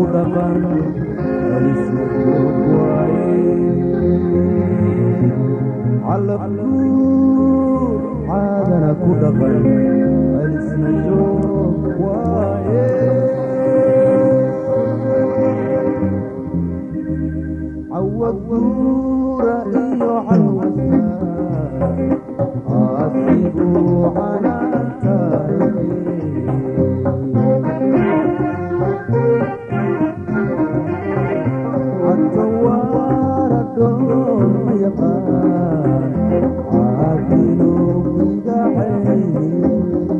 ku dhaqan calabkuud caadana ku dhaqan alisna joog waaye cawaguura iyo calwasa aasigu madaxayni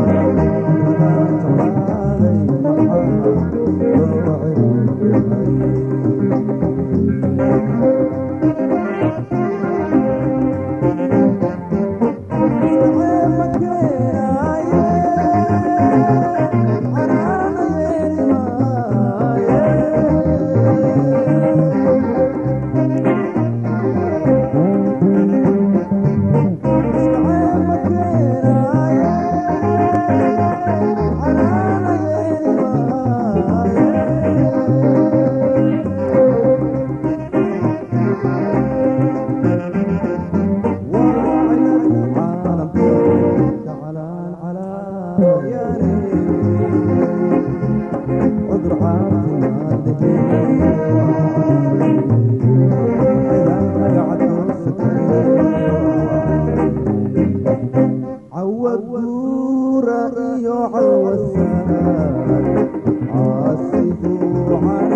my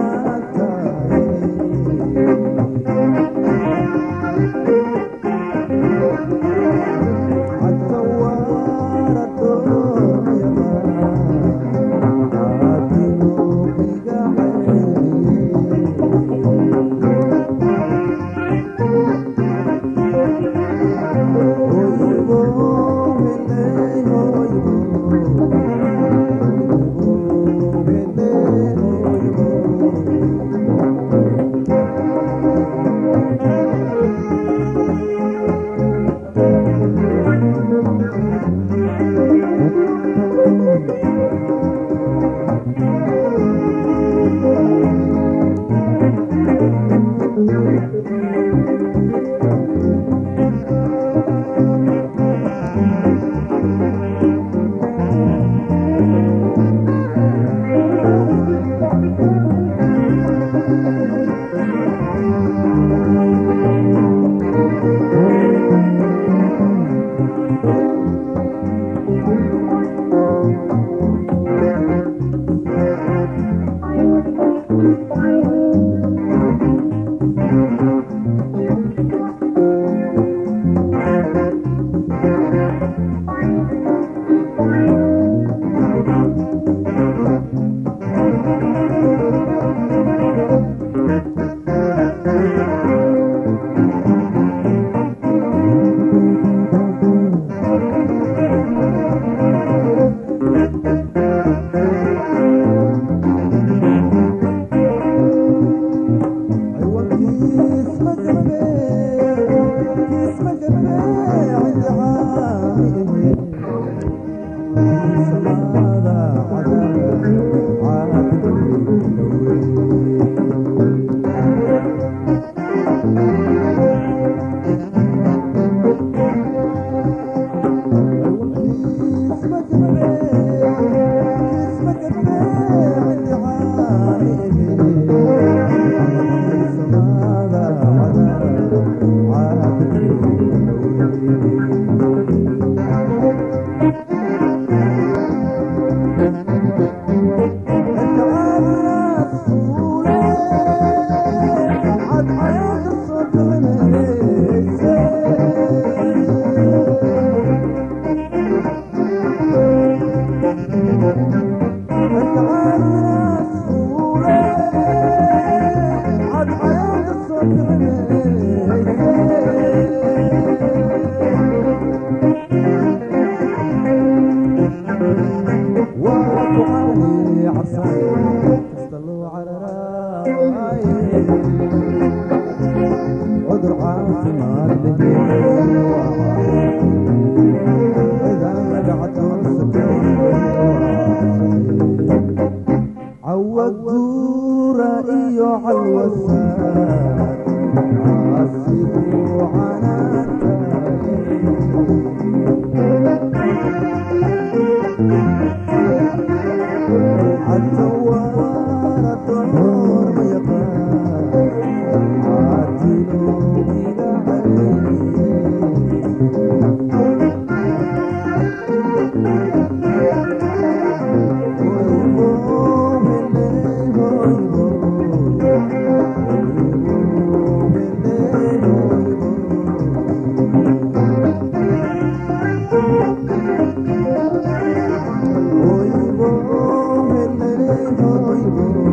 Iyo Bye.